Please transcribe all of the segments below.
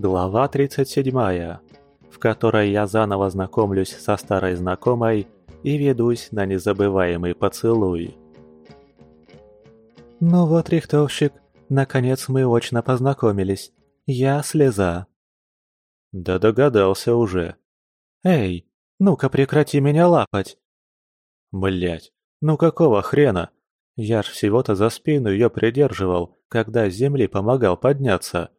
Глава 37, в которой я заново знакомлюсь со старой знакомой и ведусь на незабываемый поцелуй. «Ну вот, рихтовщик, наконец мы очно познакомились. Я слеза». «Да догадался уже». «Эй, ну-ка прекрати меня лапать!» Блять, ну какого хрена? Я ж всего-то за спину ее придерживал, когда с земли помогал подняться.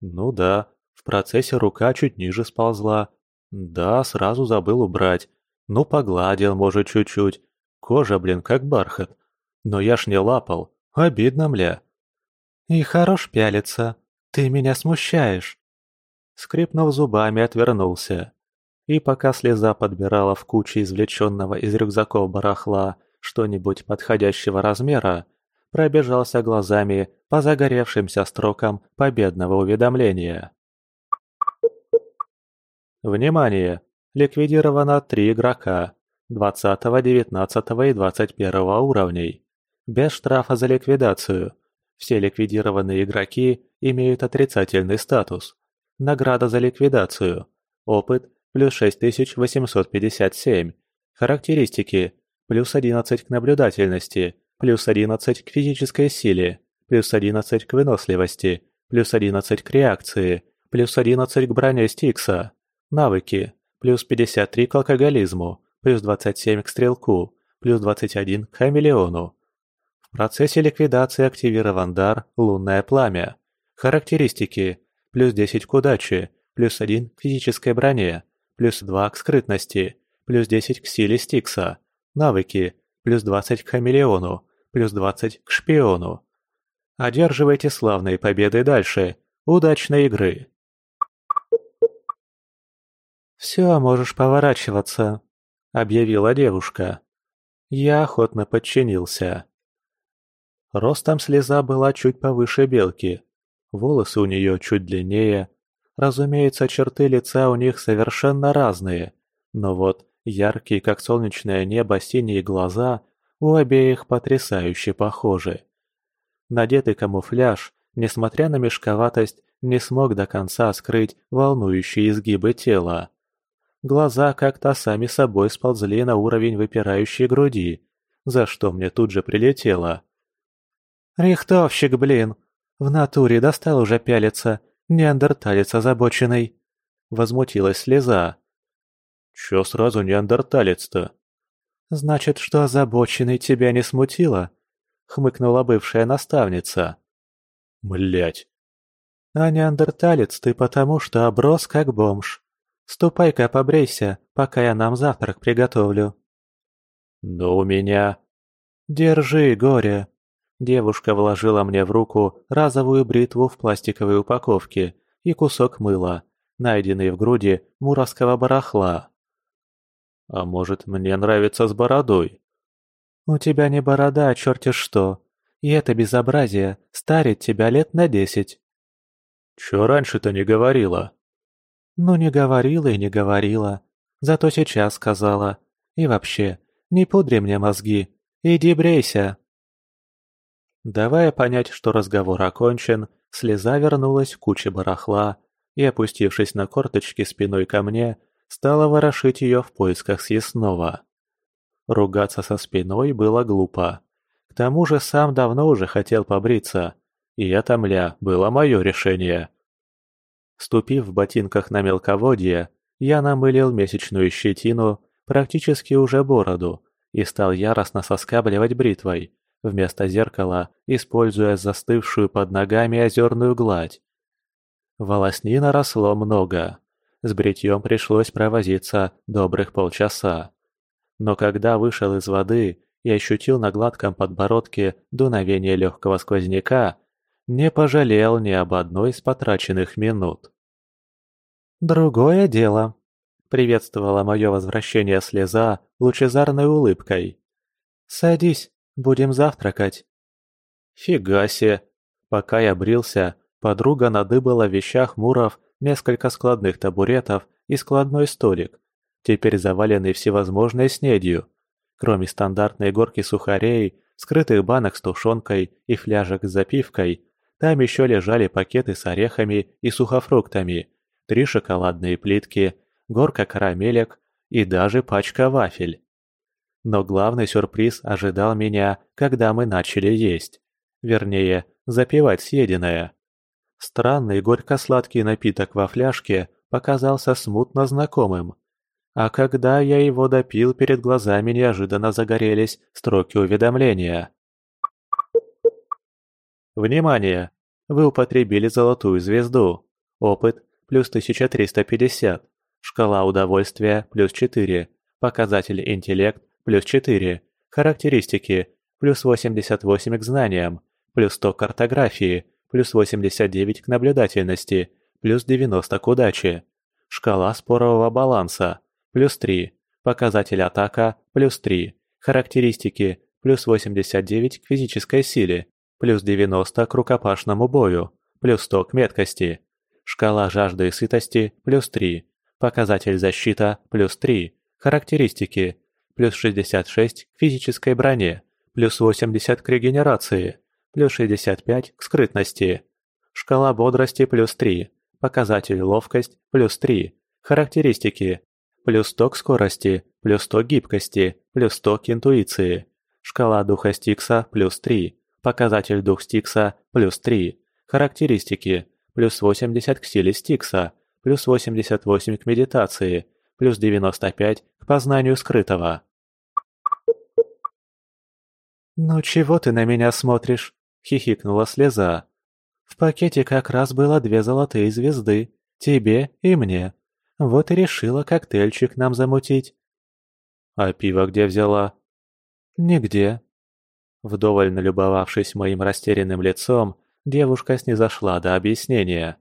Ну да, процессе рука чуть ниже сползла. Да, сразу забыл убрать. Ну погладил, может, чуть-чуть. Кожа, блин, как бархат. Но я ж не лапал. Обидно, мля. И хорош пялиться. Ты меня смущаешь. Скрипнув зубами, отвернулся. И пока слеза подбирала в куче извлеченного из рюкзаков барахла что-нибудь подходящего размера, пробежался глазами по загоревшимся строкам победного уведомления. Внимание! Ликвидировано три игрока 20, 19 и 21 уровней. Без штрафа за ликвидацию. Все ликвидированные игроки имеют отрицательный статус. Награда за ликвидацию. Опыт плюс 6857. Характеристики плюс 11 к наблюдательности, плюс 11 к физической силе, плюс 11 к выносливости, плюс 11 к реакции, плюс 11 к броне Стикса. Навыки. Плюс 53 к алкоголизму, плюс 27 к стрелку, плюс 21 к хамелеону. В процессе ликвидации активирован дар «Лунное пламя». Характеристики. Плюс 10 к удаче, плюс 1 к физической броне, плюс 2 к скрытности, плюс 10 к силе Стикса. Навыки. Плюс 20 к хамелеону, плюс 20 к шпиону. Одерживайте славные победы дальше. Удачной игры! «Все, можешь поворачиваться», — объявила девушка. Я охотно подчинился. Ростом слеза была чуть повыше белки. Волосы у нее чуть длиннее. Разумеется, черты лица у них совершенно разные. Но вот Яркие, как солнечное небо, синие глаза у обеих потрясающе похожи. Надетый камуфляж, несмотря на мешковатость, не смог до конца скрыть волнующие изгибы тела. Глаза как-то сами собой сползли на уровень выпирающей груди, за что мне тут же прилетело. «Рихтовщик, блин! В натуре достал уже пялиться, неандерталец озабоченный!» Возмутилась слеза. «Чё сразу неандерталец-то?» «Значит, что озабоченный тебя не смутило?» — хмыкнула бывшая наставница. «Млять!» «А неандерталец ты потому, что оброс как бомж. Ступай-ка побрейся, пока я нам завтрак приготовлю». «Но у меня...» «Держи, горе!» Девушка вложила мне в руку разовую бритву в пластиковой упаковке и кусок мыла, найденный в груди муровского барахла. А может, мне нравится с бородой? У тебя не борода, а черти что. И это безобразие старит тебя лет на десять. Чё раньше-то не говорила? Ну, не говорила и не говорила. Зато сейчас сказала. И вообще, не пудри мне мозги. Иди брейся. Давая понять, что разговор окончен, слеза вернулась в куче барахла и, опустившись на корточки спиной ко мне, стала ворошить ее в поисках съестного. Ругаться со спиной было глупо. К тому же сам давно уже хотел побриться, и это, мля, было мое решение. Ступив в ботинках на мелководье, я намылил месячную щетину, практически уже бороду, и стал яростно соскабливать бритвой, вместо зеркала, используя застывшую под ногами озерную гладь. Волоснина росло много, с бритьем пришлось провозиться добрых полчаса. Но когда вышел из воды и ощутил на гладком подбородке дуновение легкого сквозняка, не пожалел ни об одной из потраченных минут. «Другое дело», — приветствовала мое возвращение слеза лучезарной улыбкой. «Садись, будем завтракать». «Фига себе!» Пока я брился, подруга надыбала в вещах Муров несколько складных табуретов и складной столик, теперь заваленный всевозможной снедью. Кроме стандартной горки сухарей, скрытых банок с тушенкой и фляжек с запивкой, Там еще лежали пакеты с орехами и сухофруктами, три шоколадные плитки, горка карамелек и даже пачка вафель. Но главный сюрприз ожидал меня, когда мы начали есть. Вернее, запивать съеденное. Странный горько-сладкий напиток во фляжке показался смутно знакомым. А когда я его допил, перед глазами неожиданно загорелись строки уведомления. Внимание! Вы употребили золотую звезду. Опыт плюс 1350. Шкала удовольствия плюс 4. Показатель интеллект плюс 4. Характеристики плюс 88 к знаниям, плюс 100 к картографии, плюс 89 к наблюдательности, плюс 90 к удаче. Шкала спорового баланса плюс 3. Показатель атака плюс 3. Характеристики плюс 89 к физической силе, плюс 90 к рукопашному бою, плюс 100 к меткости. Шкала жажды и сытости плюс 3. Показатель защита плюс 3. Характеристики плюс 66 к физической броне, плюс 80 к регенерации, плюс 65 к скрытности. Шкала бодрости плюс 3. Показатель ловкость плюс 3. Характеристики плюс 100 к скорости, плюс 100 к гибкости, плюс 100 к интуиции. Шкала духа Стикса плюс 3. Показатель дух Стикса плюс 3. Характеристики плюс 80 к силе Стикса, плюс 88 к медитации, плюс 95 к познанию скрытого. «Ну чего ты на меня смотришь?» — хихикнула слеза. «В пакете как раз было две золотые звезды. Тебе и мне. Вот и решила коктейльчик нам замутить». «А пиво где взяла?» «Нигде». Вдоволь налюбовавшись моим растерянным лицом, девушка снизошла до объяснения.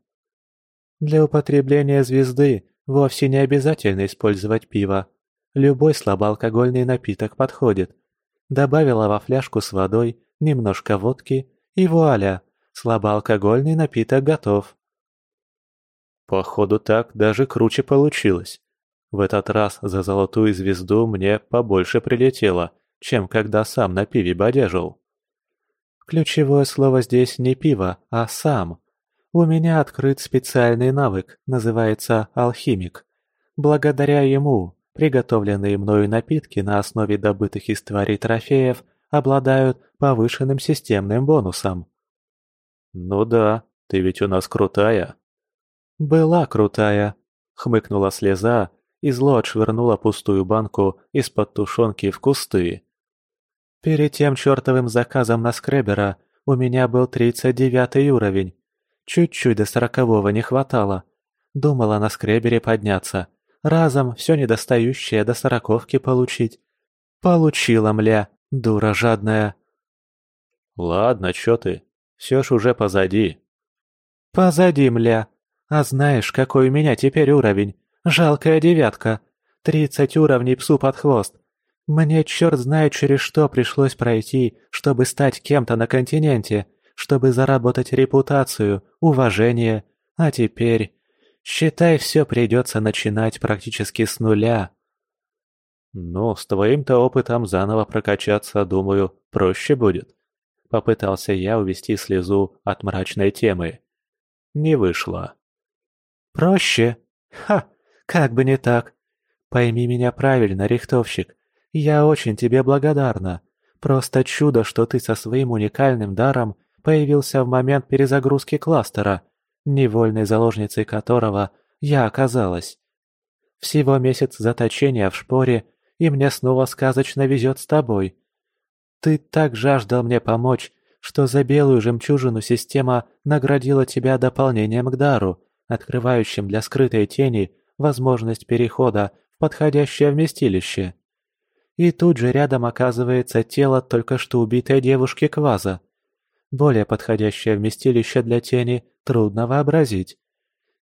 «Для употребления звезды вовсе не обязательно использовать пиво. Любой слабоалкогольный напиток подходит. Добавила во фляжку с водой немножко водки, и вуаля, слабоалкогольный напиток готов. Походу так даже круче получилось. В этот раз за золотую звезду мне побольше прилетело, чем когда сам на пиве бодяжил. Ключевое слово здесь не пиво, а сам. У меня открыт специальный навык, называется алхимик. Благодаря ему приготовленные мною напитки на основе добытых из тварей трофеев обладают повышенным системным бонусом. «Ну да, ты ведь у нас крутая». «Была крутая», — хмыкнула слеза и зло отшвырнула пустую банку из-под тушенки в кусты. Перед тем чертовым заказом на скребера у меня был тридцать девятый уровень. Чуть-чуть до сорокового не хватало. Думала на скребере подняться. Разом все недостающее до сороковки получить. Получила, мля, дура жадная. Ладно, чё ты, все ж уже позади. Позади, мля. А знаешь, какой у меня теперь уровень? Жалкая девятка. Тридцать уровней псу под хвост. Мне черт знает через что пришлось пройти, чтобы стать кем-то на континенте, чтобы заработать репутацию, уважение, а теперь... Считай, все придется начинать практически с нуля. Ну, с твоим-то опытом заново прокачаться, думаю, проще будет. Попытался я увести слезу от мрачной темы. Не вышло. Проще? Ха, как бы не так. Пойми меня правильно, рихтовщик. Я очень тебе благодарна. Просто чудо, что ты со своим уникальным даром появился в момент перезагрузки кластера, невольной заложницей которого я оказалась. Всего месяц заточения в шпоре, и мне снова сказочно везет с тобой. Ты так жаждал мне помочь, что за белую жемчужину система наградила тебя дополнением к дару, открывающим для скрытой тени возможность перехода в подходящее вместилище. И тут же рядом оказывается тело только что убитой девушки Кваза. Более подходящее вместилище для тени трудно вообразить.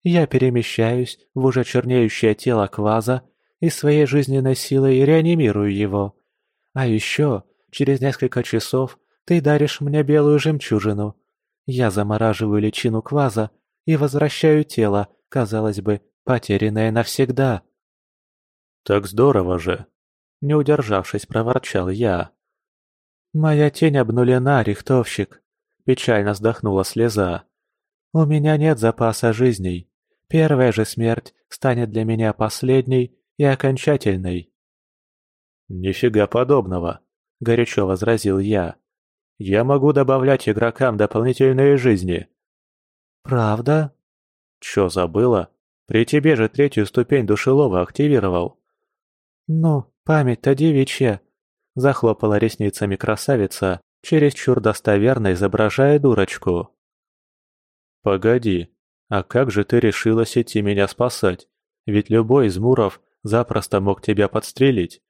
Я перемещаюсь в уже чернеющее тело Кваза и своей жизненной силой реанимирую его. А еще, через несколько часов, ты даришь мне белую жемчужину. Я замораживаю личину Кваза и возвращаю тело, казалось бы, потерянное навсегда. «Так здорово же!» Не удержавшись, проворчал я. «Моя тень обнулена, рихтовщик. – печально вздохнула слеза. «У меня нет запаса жизней. Первая же смерть станет для меня последней и окончательной». «Нифига подобного», – горячо возразил я. «Я могу добавлять игрокам дополнительные жизни». «Правда?» «Чё, забыла? При тебе же третью ступень душелова активировал». «Ну, память-то девичья», – захлопала ресницами красавица, чересчур достоверно изображая дурочку. «Погоди, а как же ты решилась идти меня спасать? Ведь любой из муров запросто мог тебя подстрелить».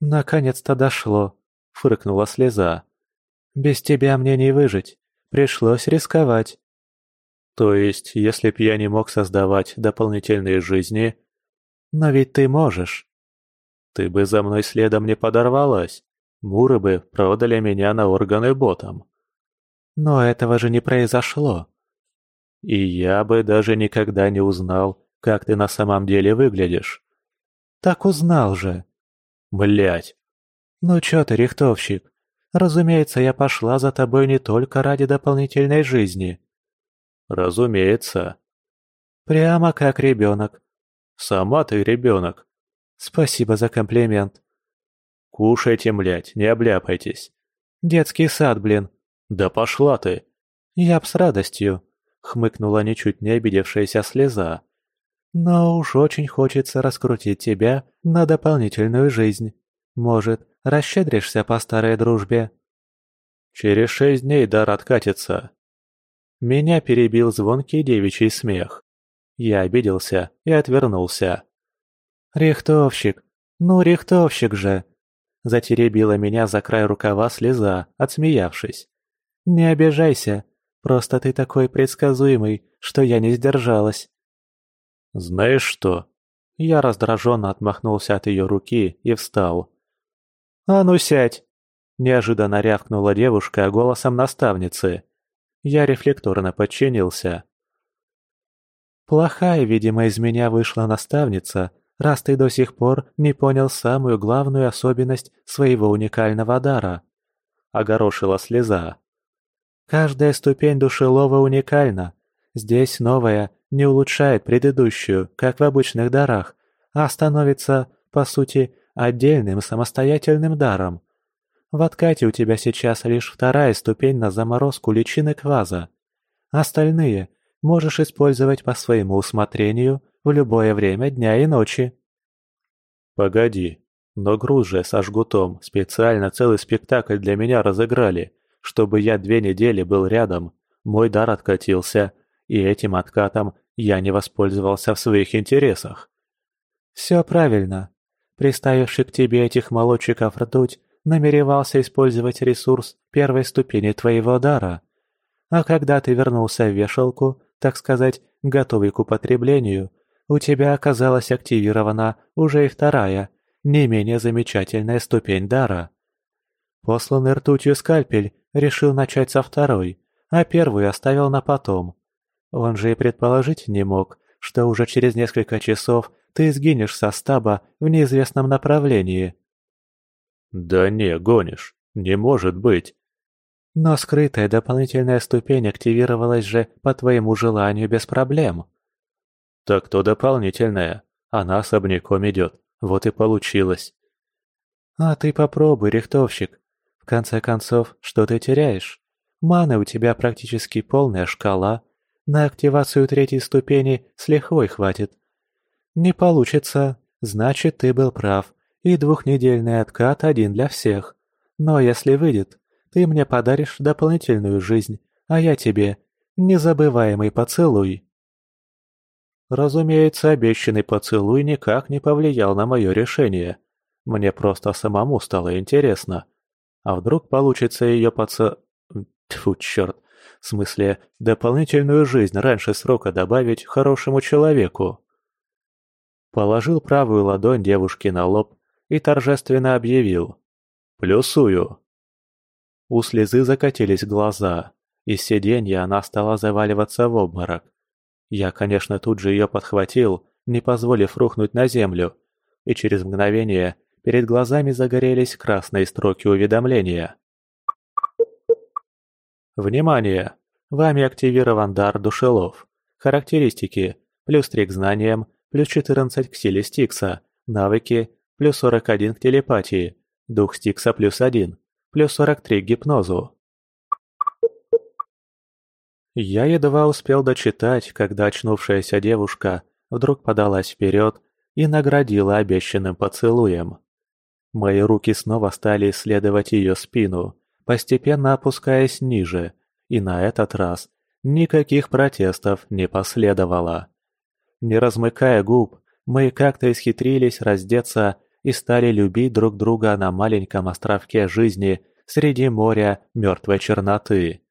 «Наконец-то дошло», — фыркнула слеза. «Без тебя мне не выжить. Пришлось рисковать». «То есть, если б я не мог создавать дополнительные жизни...» «Но ведь ты можешь». «Ты бы за мной следом не подорвалась. Муры бы продали меня на органы ботам». «Но этого же не произошло». «И я бы даже никогда не узнал, как ты на самом деле выглядишь». «Так узнал же», Блять. Ну чё ты, рихтовщик? Разумеется, я пошла за тобой не только ради дополнительной жизни. Разумеется. Прямо как ребенок. Сама ты ребенок. Спасибо за комплимент. Кушайте, млять, не обляпайтесь. Детский сад, блин. Да пошла ты. Я б с радостью. Хмыкнула ничуть не обидевшаяся слеза. Но уж очень хочется раскрутить тебя на дополнительную жизнь. Может, расщедришься по старой дружбе?» «Через шесть дней дар откатится». Меня перебил звонкий девичий смех. Я обиделся и отвернулся. «Рихтовщик! Ну, рихтовщик же!» Затеребила меня за край рукава слеза, отсмеявшись. «Не обижайся, просто ты такой предсказуемый, что я не сдержалась». «Знаешь что?» Я раздраженно отмахнулся от ее руки и встал. «А ну сядь!» Неожиданно рявкнула девушка голосом наставницы. Я рефлекторно подчинился. «Плохая, видимо, из меня вышла наставница, раз ты до сих пор не понял самую главную особенность своего уникального дара», — огорошила слеза. «Каждая ступень душелова уникальна. Здесь новая, не улучшает предыдущую, как в обычных дарах, а становится, по сути, отдельным самостоятельным даром. В откате у тебя сейчас лишь вторая ступень на заморозку личины кваза. Остальные можешь использовать по своему усмотрению в любое время дня и ночи. Погоди, но груз же со жгутом специально целый спектакль для меня разыграли, чтобы я две недели был рядом, мой дар откатился, и этим откатом я не воспользовался в своих интересах. Все правильно. Приставивший к тебе этих молодчиков ртуть намеревался использовать ресурс первой ступени твоего дара. А когда ты вернулся в вешалку, так сказать, готовый к употреблению, у тебя оказалась активирована уже и вторая, не менее замечательная ступень дара. Посланный ртутью скальпель решил начать со второй, а первую оставил на потом. Он же и предположить не мог, что уже через несколько часов ты сгинешь со стаба в неизвестном направлении. Да не, гонишь. Не может быть. Но скрытая дополнительная ступень активировалась же по твоему желанию без проблем. Так то дополнительная. Она особняком идет. Вот и получилось. А ты попробуй, рихтовщик. В конце концов, что ты теряешь? Маны у тебя практически полная шкала, на активацию третьей ступени с лихвой хватит. Не получится, значит ты был прав, и двухнедельный откат один для всех. Но если выйдет, ты мне подаришь дополнительную жизнь, а я тебе незабываемый поцелуй. Разумеется, обещанный поцелуй никак не повлиял на мое решение. Мне просто самому стало интересно. А вдруг получится ее поцелуй... Тьфу, черт. В смысле, дополнительную жизнь раньше срока добавить хорошему человеку. Положил правую ладонь девушке на лоб и торжественно объявил. «Плюсую!» У слезы закатились глаза. Из сиденья она стала заваливаться в обморок. Я, конечно, тут же ее подхватил, не позволив рухнуть на землю, и через мгновение перед глазами загорелись красные строки уведомления. Внимание! Вами активирован дар душелов. Характеристики. Плюс 3 к знаниям, плюс 14 к силе Стикса. Навыки. Плюс 41 к телепатии. Дух Стикса плюс 1. Плюс 43 к гипнозу. Я едва успел дочитать, когда очнувшаяся девушка вдруг подалась вперед и наградила обещанным поцелуем. Мои руки снова стали исследовать ее спину, постепенно опускаясь ниже, и на этот раз никаких протестов не последовало. Не размыкая губ, мы как-то исхитрились раздеться и стали любить друг друга на маленьком островке жизни среди моря мертвой черноты.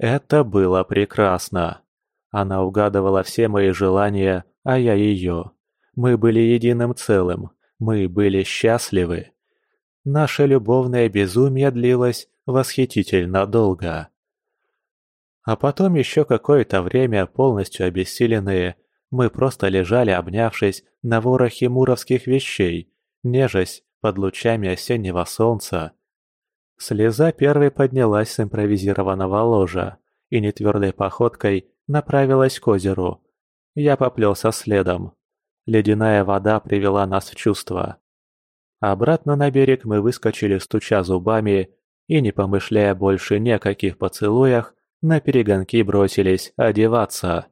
Это было прекрасно. Она угадывала все мои желания, а я ее. Мы были единым целым, мы были счастливы. Наше любовное безумие длилось восхитительно долго. А потом еще какое-то время, полностью обессиленные, мы просто лежали, обнявшись на ворохе муровских вещей, нежась под лучами осеннего солнца. Слеза первой поднялась с импровизированного ложа и нетвердой походкой направилась к озеру. Я поплелся следом. Ледяная вода привела нас в чувство. Обратно на берег мы выскочили, стуча зубами, и, не помышляя больше ни о каких поцелуях, на перегонки бросились одеваться.